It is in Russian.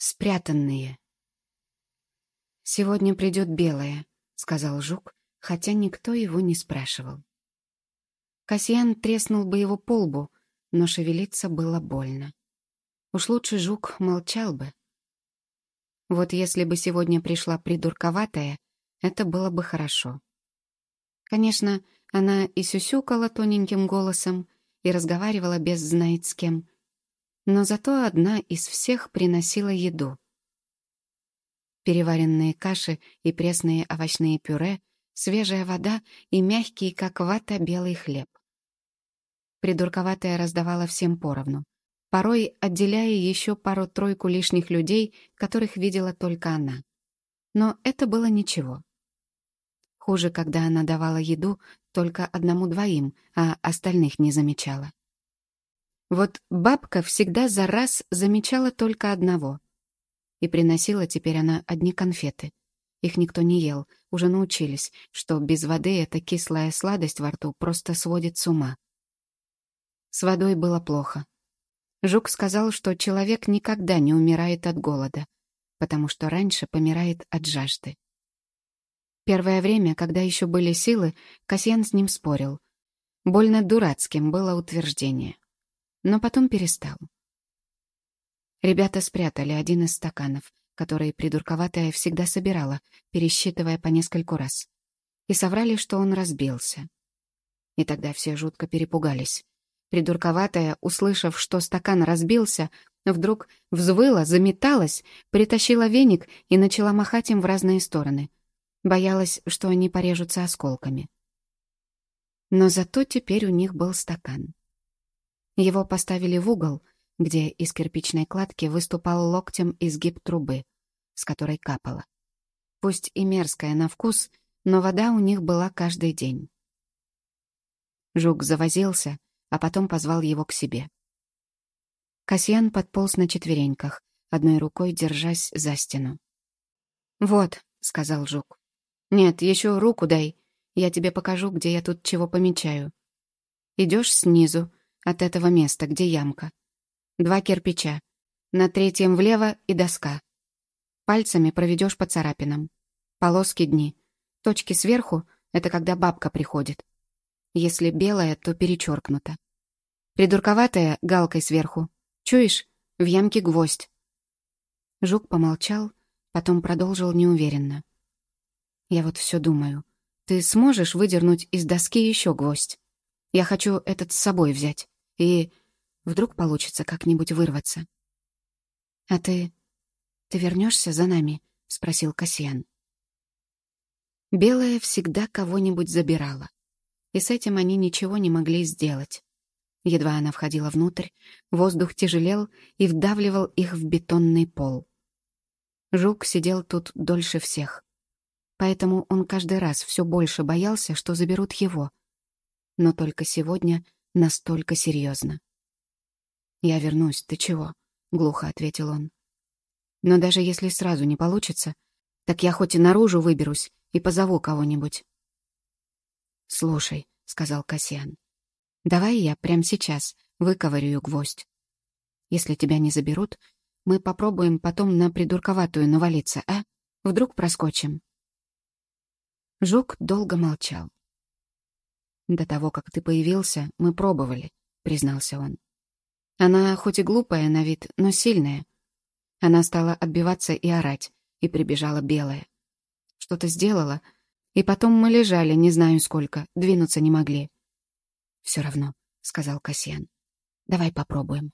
Спрятанные. «Сегодня придет белая», — сказал Жук, хотя никто его не спрашивал. Касьян треснул бы его по лбу, но шевелиться было больно. Уж лучше Жук молчал бы. Вот если бы сегодня пришла придурковатая, это было бы хорошо. Конечно, она и сюсюкала тоненьким голосом, и разговаривала без знает с кем. Но зато одна из всех приносила еду. Переваренные каши и пресные овощные пюре, свежая вода и мягкий, как вата, белый хлеб. Придурковатая раздавала всем поровну, порой отделяя еще пару-тройку лишних людей, которых видела только она. Но это было ничего. Хуже, когда она давала еду только одному-двоим, а остальных не замечала. Вот бабка всегда за раз замечала только одного. И приносила теперь она одни конфеты. Их никто не ел, уже научились, что без воды эта кислая сладость во рту просто сводит с ума. С водой было плохо. Жук сказал, что человек никогда не умирает от голода, потому что раньше помирает от жажды. Первое время, когда еще были силы, Касьян с ним спорил. Больно дурацким было утверждение. Но потом перестал. Ребята спрятали один из стаканов, который придурковатая всегда собирала, пересчитывая по нескольку раз. И соврали, что он разбился. И тогда все жутко перепугались. Придурковатая, услышав, что стакан разбился, вдруг взвыла, заметалась, притащила веник и начала махать им в разные стороны — Боялась, что они порежутся осколками. Но зато теперь у них был стакан. Его поставили в угол, где из кирпичной кладки выступал локтем изгиб трубы, с которой капало. Пусть и мерзкая на вкус, но вода у них была каждый день. Жук завозился, а потом позвал его к себе. Касьян подполз на четвереньках, одной рукой держась за стену. «Вот», — сказал Жук, «Нет, еще руку дай. Я тебе покажу, где я тут чего помечаю. Идешь снизу, от этого места, где ямка. Два кирпича. На третьем влево и доска. Пальцами проведешь по царапинам. Полоски дни. Точки сверху — это когда бабка приходит. Если белая, то перечеркнуто. Придурковатая — галкой сверху. Чуешь? В ямке гвоздь. Жук помолчал, потом продолжил неуверенно. Я вот все думаю. Ты сможешь выдернуть из доски еще гвоздь? Я хочу этот с собой взять. И вдруг получится как-нибудь вырваться. А ты... ты вернешься за нами? Спросил Касьян. Белая всегда кого-нибудь забирала. И с этим они ничего не могли сделать. Едва она входила внутрь, воздух тяжелел и вдавливал их в бетонный пол. Жук сидел тут дольше всех. Поэтому он каждый раз все больше боялся, что заберут его. Но только сегодня настолько серьезно. «Я вернусь, ты чего?» — глухо ответил он. «Но даже если сразу не получится, так я хоть и наружу выберусь и позову кого-нибудь». «Слушай», — сказал Касьян, — «давай я прямо сейчас выковырю гвоздь. Если тебя не заберут, мы попробуем потом на придурковатую навалиться, а? Вдруг проскочим». Жук долго молчал. «До того, как ты появился, мы пробовали», — признался он. «Она хоть и глупая на вид, но сильная. Она стала отбиваться и орать, и прибежала белая. Что-то сделала, и потом мы лежали, не знаю сколько, двинуться не могли». «Все равно», — сказал Касьян. «Давай попробуем».